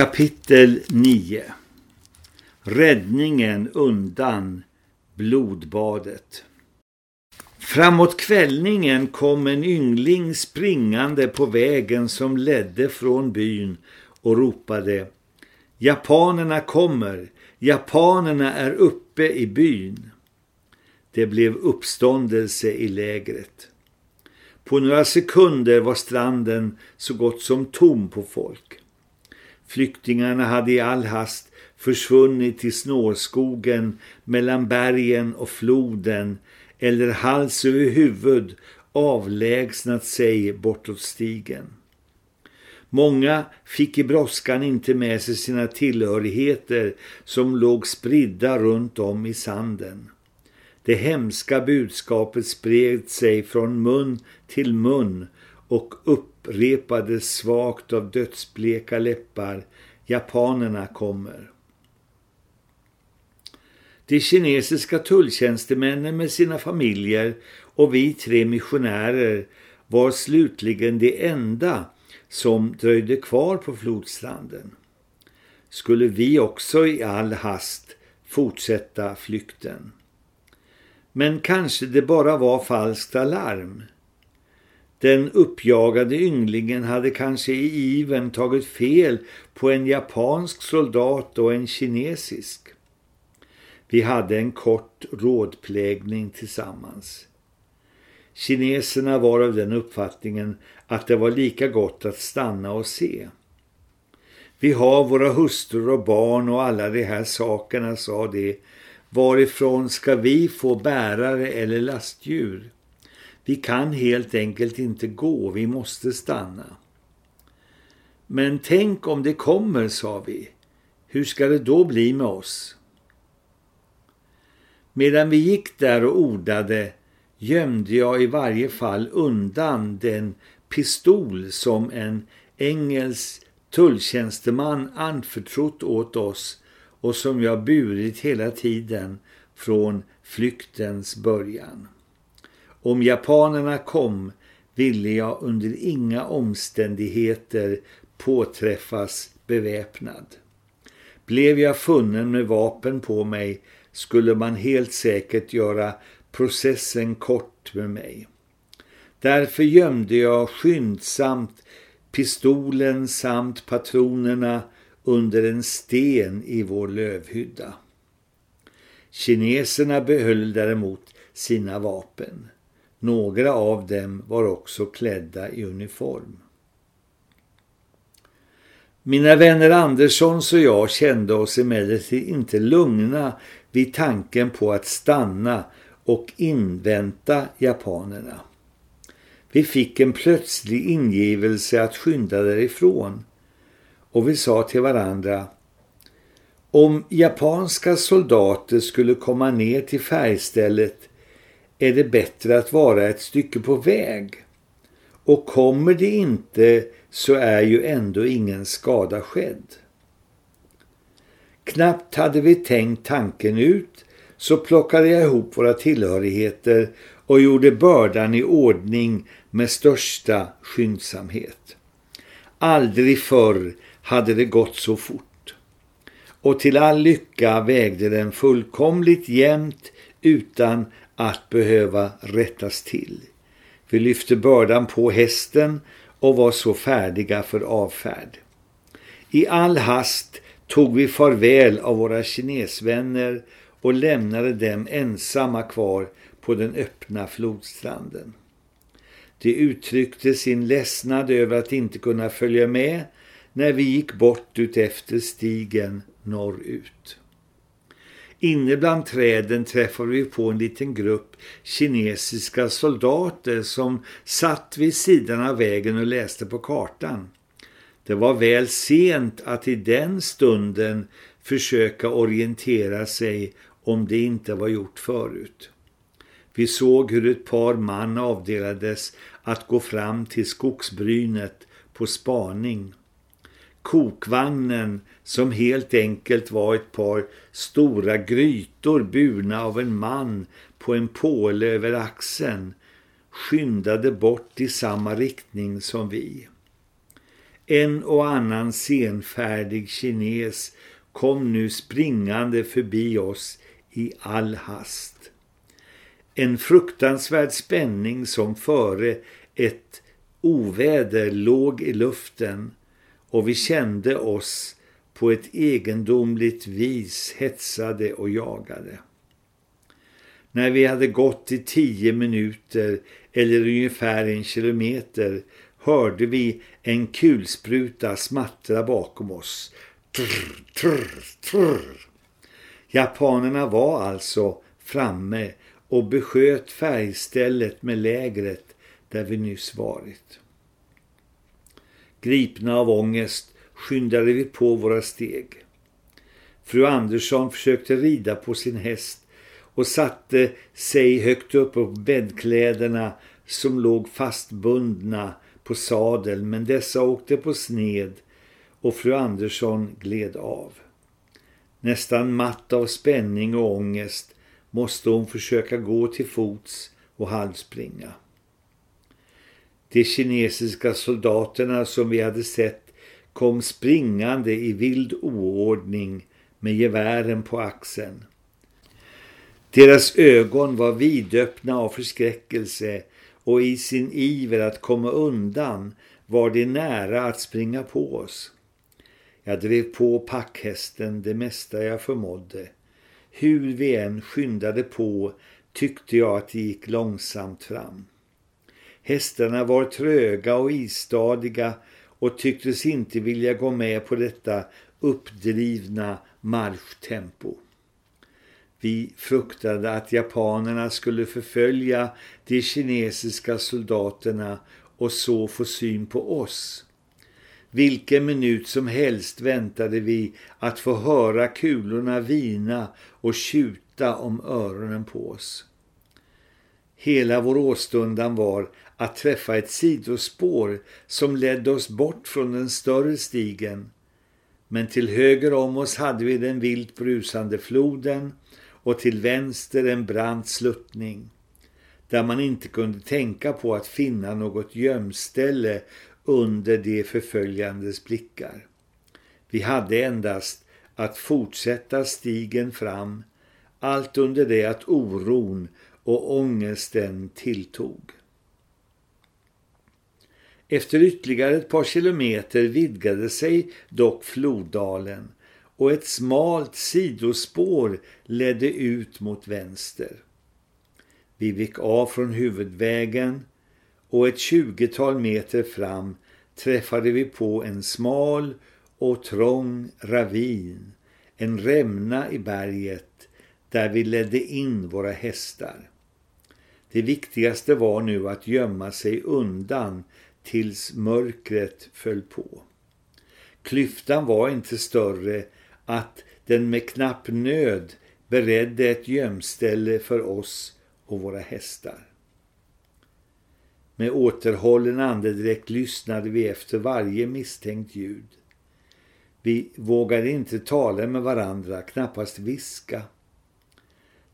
Kapitel 9 Räddningen undan blodbadet Framåt kvällningen kom en yngling springande på vägen som ledde från byn och ropade Japanerna kommer, japanerna är uppe i byn. Det blev uppståndelse i lägret. På några sekunder var stranden så gott som tom på folk. Flyktingarna hade i all hast försvunnit till snårskogen mellan bergen och floden eller hals över huvud avlägsnat sig bortåt stigen. Många fick i brådskan inte med sig sina tillhörigheter som låg spridda runt om i sanden. Det hemska budskapet spred sig från mun till mun och upprepade svagt av dödsbleka läppar. Japanerna kommer. De kinesiska tulltjänstemännen med sina familjer och vi tre missionärer var slutligen det enda som dröjde kvar på flodstranden. Skulle vi också i all hast fortsätta flykten? Men kanske det bara var falskt alarm. Den uppjagade ynglingen hade kanske i iven tagit fel på en japansk soldat och en kinesisk. Vi hade en kort rådplägning tillsammans. Kineserna var av den uppfattningen att det var lika gott att stanna och se. Vi har våra hustrur och barn och alla de här sakerna, sa de. Varifrån ska vi få bärare eller lastdjur? Vi kan helt enkelt inte gå, vi måste stanna. Men tänk om det kommer, sa vi. Hur ska det då bli med oss? Medan vi gick där och ordade gömde jag i varje fall undan den pistol som en engelsk tulltjänsteman anförtrott åt oss och som jag burit hela tiden från flyktens början. Om japanerna kom ville jag under inga omständigheter påträffas beväpnad. Blev jag funnen med vapen på mig skulle man helt säkert göra processen kort med mig. Därför gömde jag skyndsamt pistolen samt patronerna under en sten i vår lövhydda. Kineserna behöll däremot sina vapen. Några av dem var också klädda i uniform. Mina vänner Anderssons och jag kände oss emellertid inte lugna vid tanken på att stanna och invänta japanerna. Vi fick en plötslig ingivelse att skynda därifrån och vi sa till varandra om japanska soldater skulle komma ner till färgstället är det bättre att vara ett stycke på väg. Och kommer det inte så är ju ändå ingen skada skedd. Knappt hade vi tänkt tanken ut så plockade jag ihop våra tillhörigheter och gjorde bördan i ordning med största skyndsamhet. Aldrig förr hade det gått så fort. Och till all lycka vägde den fullkomligt jämnt utan att behöva rättas till. Vi lyfte bördan på hästen och var så färdiga för avfärd. I all hast tog vi farväl av våra kinesvänner och lämnade dem ensamma kvar på den öppna flodstranden. De uttryckte sin ledsnad över att inte kunna följa med när vi gick bort ut efter stigen norrut. Inne bland träden träffade vi på en liten grupp kinesiska soldater som satt vid sidan av vägen och läste på kartan. Det var väl sent att i den stunden försöka orientera sig om det inte var gjort förut. Vi såg hur ett par man avdelades att gå fram till skogsbrynet på spaning. Kokvagnen som helt enkelt var ett par stora grytor burna av en man på en påle över axeln skyndade bort i samma riktning som vi. En och annan senfärdig kines kom nu springande förbi oss i all hast. En fruktansvärd spänning som före ett oväder låg i luften och vi kände oss på ett egendomligt vis hetsade och jagade. När vi hade gått i tio minuter eller ungefär en kilometer hörde vi en kulspruta smattra bakom oss. Trr, trr, trr. Japanerna var alltså framme och besköt färgstället med lägret där vi nyss varit. Gripna av ångest skyndade vi på våra steg. Fru Andersson försökte rida på sin häst och satte sig högt upp på bäddkläderna som låg fastbundna på sadeln, men dessa åkte på sned och fru Andersson gled av. Nästan matt av spänning och ångest måste hon försöka gå till fots och halvspringa. De kinesiska soldaterna som vi hade sett kom springande i vild oordning med gevären på axeln. Deras ögon var vidöppna av förskräckelse och i sin iver att komma undan var det nära att springa på oss. Jag drev på packhästen det mesta jag förmådde. Hur vi än skyndade på tyckte jag att det gick långsamt fram. Hästarna var tröga och istadiga och tycktes inte vilja gå med på detta uppdrivna marschtempo. Vi fruktade att japanerna skulle förfölja de kinesiska soldaterna och så få syn på oss. Vilken minut som helst väntade vi att få höra kulorna vina och tjuta om öronen på oss. Hela vår åstundan var att träffa ett sidospår som ledde oss bort från den större stigen. Men till höger om oss hade vi den vilt brusande floden och till vänster en brant sluttning där man inte kunde tänka på att finna något gömställe under de förföljandes blickar. Vi hade endast att fortsätta stigen fram, allt under det att oron och ångesten tilltog. Efter ytterligare ett par kilometer vidgade sig dock floddalen och ett smalt sidospår ledde ut mot vänster. Vi vek av från huvudvägen och ett tjugotal meter fram träffade vi på en smal och trång ravin, en rämna i berget där vi ledde in våra hästar. Det viktigaste var nu att gömma sig undan tills mörkret föll på. Klyftan var inte större att den med knapp nöd beredde ett gömställe för oss och våra hästar. Med återhållen andedräkt lyssnade vi efter varje misstänkt ljud. Vi vågade inte tala med varandra, knappast viska.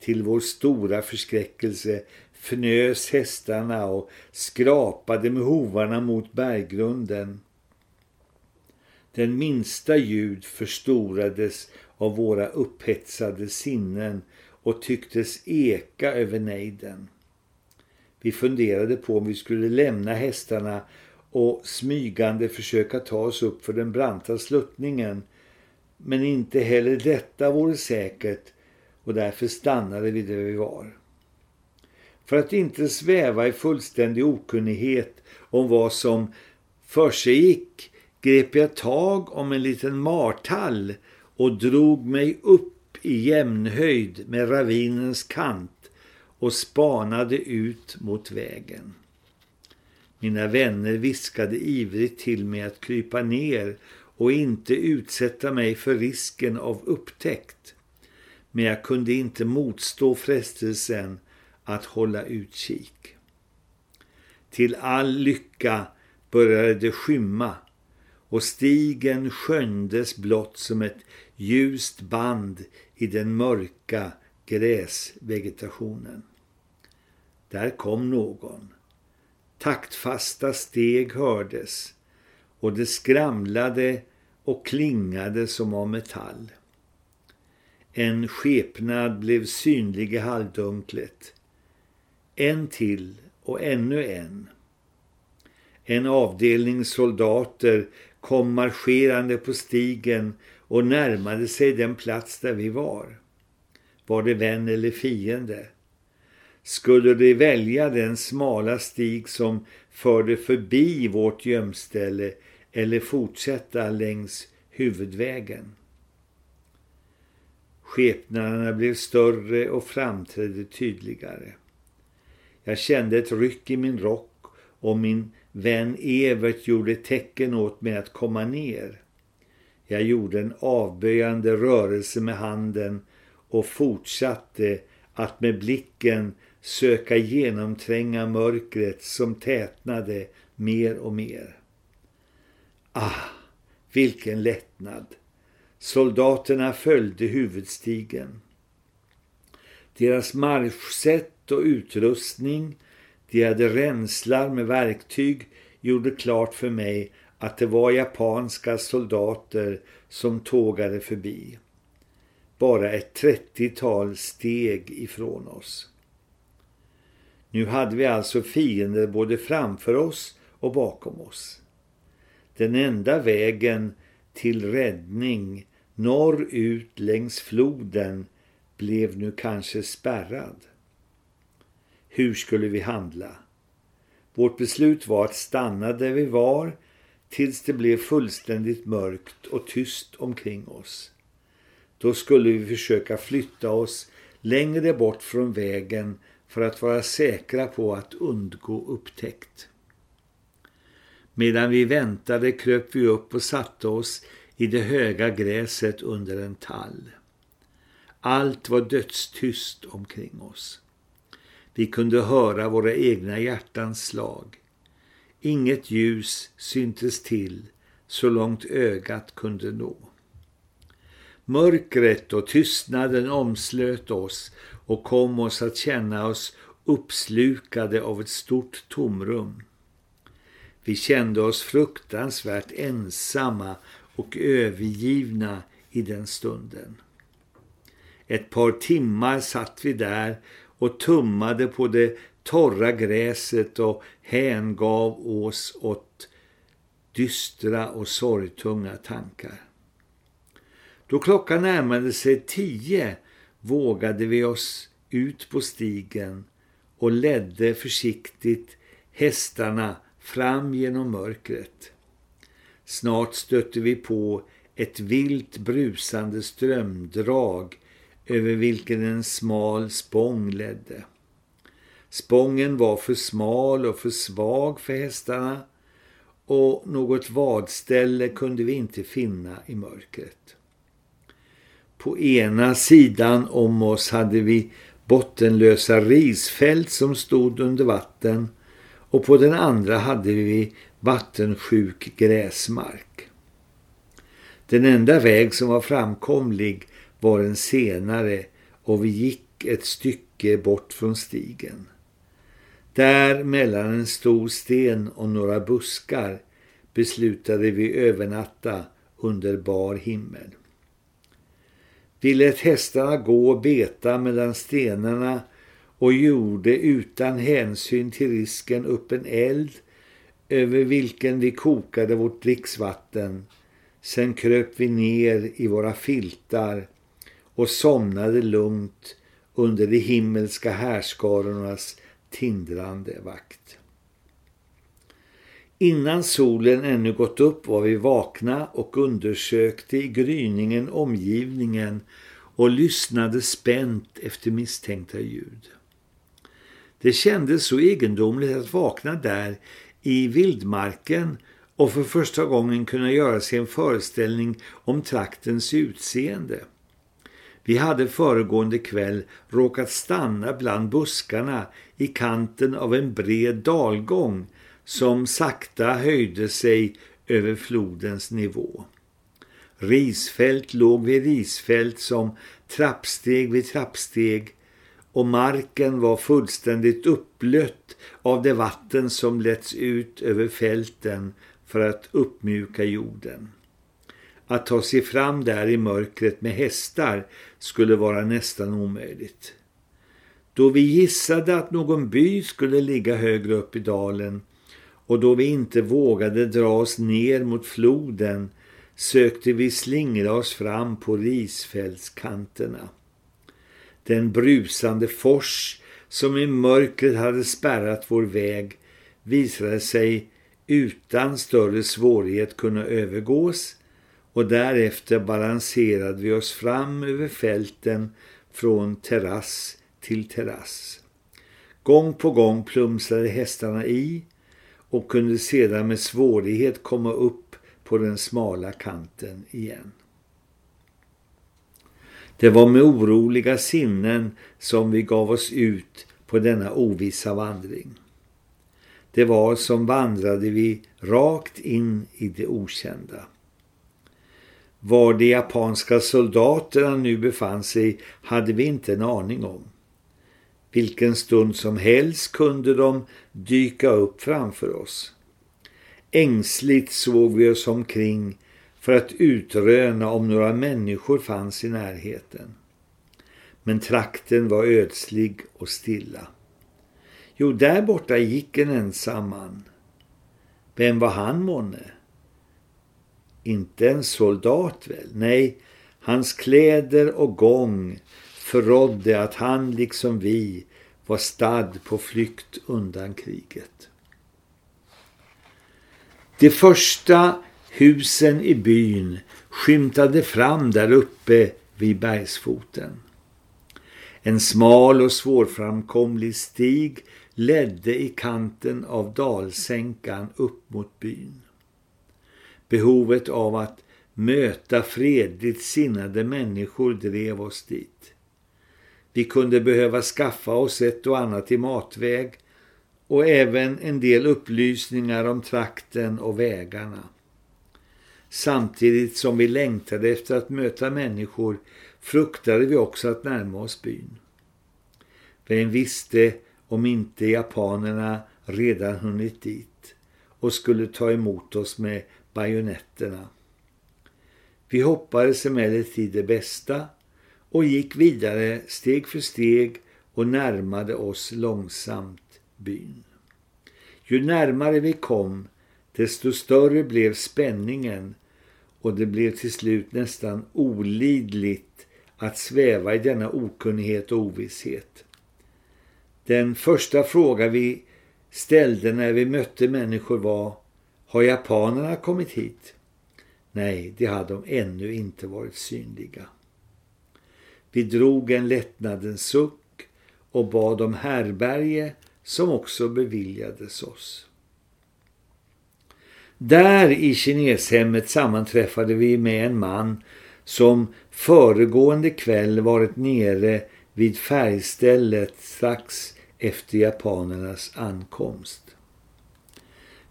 Till vår stora förskräckelse fnös hästarna och skrapade med hovarna mot berggrunden. Den minsta ljud förstorades av våra upphetsade sinnen och tycktes eka över nejden. Vi funderade på om vi skulle lämna hästarna och smygande försöka ta oss upp för den branta sluttningen. Men inte heller detta vore säkert och därför stannade vi där vi var. För att inte sväva i fullständig okunnighet om vad som för sig gick grep jag tag om en liten martall och drog mig upp i jämnhöjd med ravinens kant och spanade ut mot vägen. Mina vänner viskade ivrigt till mig att krypa ner och inte utsätta mig för risken av upptäckt. Men jag kunde inte motstå frestelsen att hålla utkik. Till all lycka började det skymma och stigen sköndes blott som ett ljust band i den mörka gräsvegetationen. Där kom någon. Taktfasta steg hördes och det skramlade och klingade som av metall. En skepnad blev synlig i halvdunklet. En till och ännu en. En avdelning soldater kom marscherande på stigen och närmade sig den plats där vi var. Var det vän eller fiende? Skulle de välja den smala stig som förde förbi vårt gömställe eller fortsätta längs huvudvägen? Skepnaderna blev större och framträdde tydligare. Jag kände ett ryck i min rock och min vän Evert gjorde tecken åt mig att komma ner. Jag gjorde en avböjande rörelse med handen och fortsatte att med blicken söka genomtränga mörkret som tätnade mer och mer. Ah, vilken lättnad! Soldaterna följde huvudstigen. Deras marschsätt och utrustning, de hade ränslar med verktyg, gjorde klart för mig att det var japanska soldater som tågade förbi. Bara ett trettiotal steg ifrån oss. Nu hade vi alltså fiender både framför oss och bakom oss. Den enda vägen till räddning norrut längs floden blev nu kanske spärrad. Hur skulle vi handla? Vårt beslut var att stanna där vi var tills det blev fullständigt mörkt och tyst omkring oss. Då skulle vi försöka flytta oss längre bort från vägen för att vara säkra på att undgå upptäckt. Medan vi väntade kröp vi upp och satte oss i det höga gräset under en tall. Allt var dödstyst omkring oss. Vi kunde höra våra egna hjärtans slag. Inget ljus syntes till så långt ögat kunde nå. Mörkret och tystnaden omslöt oss och kom oss att känna oss uppslukade av ett stort tomrum. Vi kände oss fruktansvärt ensamma och övergivna i den stunden. Ett par timmar satt vi där och tummade på det torra gräset och hängav oss åt dystra och sorgtunga tankar. Då klockan närmade sig tio vågade vi oss ut på stigen och ledde försiktigt hästarna fram genom mörkret. Snart stötte vi på ett vilt brusande strömdrag över vilken en smal spång ledde. Spången var för smal och för svag för hästarna och något vadställe kunde vi inte finna i mörkret. På ena sidan om oss hade vi bottenlösa risfält som stod under vatten och på den andra hade vi vattensjuk gräsmark. Den enda väg som var framkomlig var en senare och vi gick ett stycke bort från stigen. Där mellan en stor sten och några buskar beslutade vi övernatta under bar himmel. Vi lät hästarna gå och beta mellan stenarna och gjorde utan hänsyn till risken upp en eld över vilken vi kokade vårt dricksvatten. Sen kröp vi ner i våra filtar och somnade lugnt under de himmelska härskarornas tindrande vakt. Innan solen ännu gått upp var vi vakna och undersökte i gryningen omgivningen och lyssnade spänt efter misstänkta ljud. Det kändes så egendomligt att vakna där i vildmarken och för första gången kunna göra sig en föreställning om traktens utseende. Vi hade föregående kväll råkat stanna bland buskarna i kanten av en bred dalgång som sakta höjde sig över flodens nivå. Risfält låg vid risfält som trappsteg vid trappsteg och marken var fullständigt uppblött av det vatten som letts ut över fälten för att uppmjuka jorden. Att ta sig fram där i mörkret med hästar skulle vara nästan omöjligt. Då vi gissade att någon by skulle ligga högre upp i dalen och då vi inte vågade dra oss ner mot floden sökte vi slingra oss fram på risfältskanterna. Den brusande fors som i mörkret hade spärrat vår väg visade sig utan större svårighet kunna övergås och därefter balanserade vi oss fram över fälten från terrass till terrass. Gång på gång plumsade hästarna i och kunde sedan med svårighet komma upp på den smala kanten igen. Det var med oroliga sinnen som vi gav oss ut på denna ovissa vandring. Det var som vandrade vi rakt in i det okända. Var de japanska soldaterna nu befann sig hade vi inte en aning om. Vilken stund som helst kunde de dyka upp framför oss. Ängsligt såg vi oss omkring för att utröna om några människor fanns i närheten. Men trakten var ödslig och stilla. Jo, där borta gick en ensam man. Vem var han månne? Inte en soldat väl? Nej, hans kläder och gång förrådde att han liksom vi var stad på flykt undan kriget. De första husen i byn skymtade fram där uppe vid bergsfoten. En smal och svårframkomlig stig ledde i kanten av dalsänkan upp mot byn. Behovet av att möta fredligt sinnade människor drev oss dit. Vi kunde behöva skaffa oss ett och annat i matväg och även en del upplysningar om trakten och vägarna. Samtidigt som vi längtade efter att möta människor fruktade vi också att närma oss byn. Vem visste om inte japanerna redan hunnit dit och skulle ta emot oss med bajonetterna. Vi hoppades emellertid det bästa och gick vidare steg för steg och närmade oss långsamt byn. Ju närmare vi kom, desto större blev spänningen och det blev till slut nästan olidligt att sväva i denna okunnighet och ovisshet. Den första fråga vi ställde när vi mötte människor var har japanerna kommit hit? Nej, det hade de ännu inte varit synliga. Vi drog en lättnadens suck och bad om härberge som också beviljades oss. Där i kineshemmet sammanträffade vi med en man som föregående kväll varit nere vid färgstället strax efter japanernas ankomst.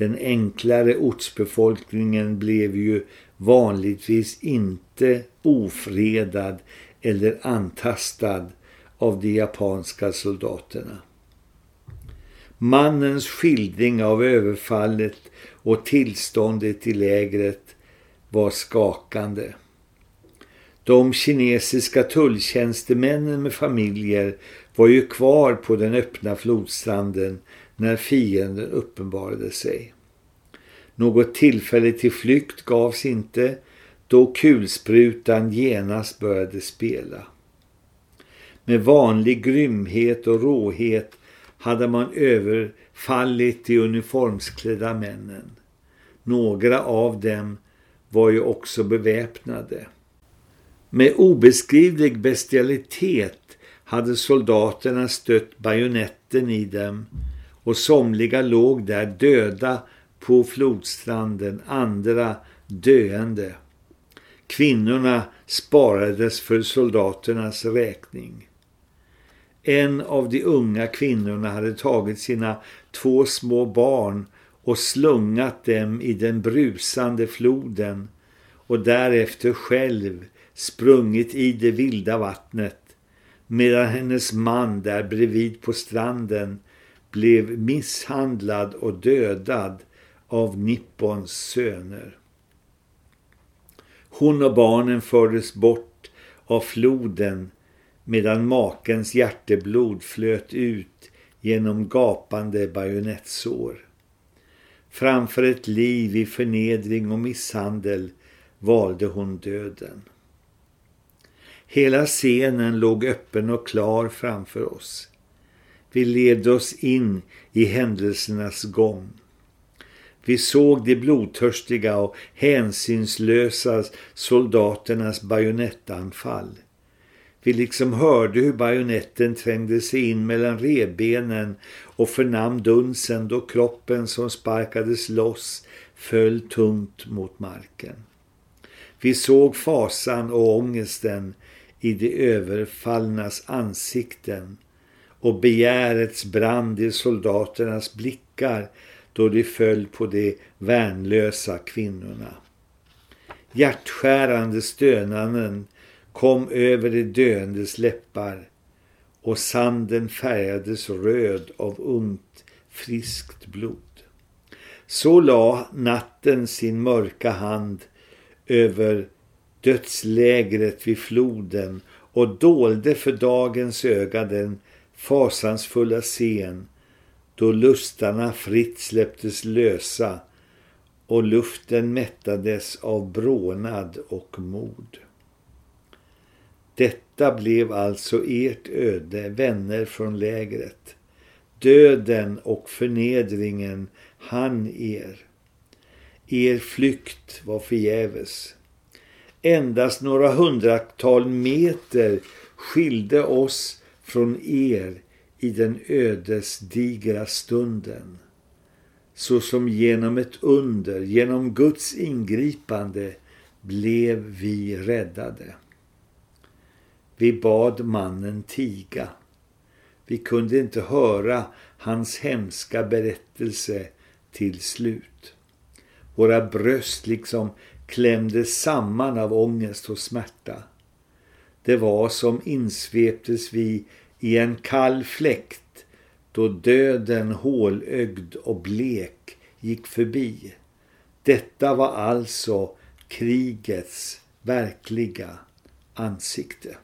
Den enklare ortsbefolkningen blev ju vanligtvis inte ofredad eller antastad av de japanska soldaterna. Mannens skildring av överfallet och tillståndet i lägret var skakande. De kinesiska tulltjänstemännen med familjer var ju kvar på den öppna flodstranden när fienden uppenbarade sig. Något tillfälle till flykt gavs inte då kulsprutan genast började spela. Med vanlig grymhet och råhet hade man överfallit de uniformsklädda männen. Några av dem var ju också beväpnade. Med obeskrivlig bestialitet hade soldaterna stött bajonetten i dem och somliga låg där döda på flodstranden, andra döende. Kvinnorna sparades för soldaternas räkning. En av de unga kvinnorna hade tagit sina två små barn och slungat dem i den brusande floden och därefter själv sprungit i det vilda vattnet medan hennes man där bredvid på stranden blev misshandlad och dödad av Nippons söner. Hon och barnen fördes bort av floden medan makens hjärteblod flöt ut genom gapande bajonettsår. Framför ett liv i förnedring och misshandel valde hon döden. Hela scenen låg öppen och klar framför oss. Vi ledde oss in i händelsernas gång. Vi såg de blodtörstiga och hänsynslösa soldaternas bajonettanfall. Vi liksom hörde hur bajonetten trängde sig in mellan rebenen och förnam dunsen då kroppen som sparkades loss föll tungt mot marken. Vi såg fasan och ångesten i de överfallnas ansikten och begärets brand i soldaternas blickar då de föll på de värnlösa kvinnorna. Hjärtskärande stönanden kom över de döendes läppar och sanden färgades röd av ungt, friskt blod. Så la natten sin mörka hand över dödslägret vid floden och dolde för dagens öga den fasansfulla scen då lustarna fritt släpptes lösa och luften mättades av brånad och mod. Detta blev alltså ert öde, vänner från lägret. Döden och förnedringen han er. Er flykt var förgäves. Endast några hundratal meter skilde oss från er i den ödesdigra stunden. Så som genom ett under, genom Guds ingripande blev vi räddade. Vi bad mannen tiga. Vi kunde inte höra hans hemska berättelse till slut. Våra bröst liksom klämdes samman av ångest och smärta. Det var som insveptes vi i en kall fläkt då döden hålögd och blek gick förbi. Detta var alltså krigets verkliga ansikte.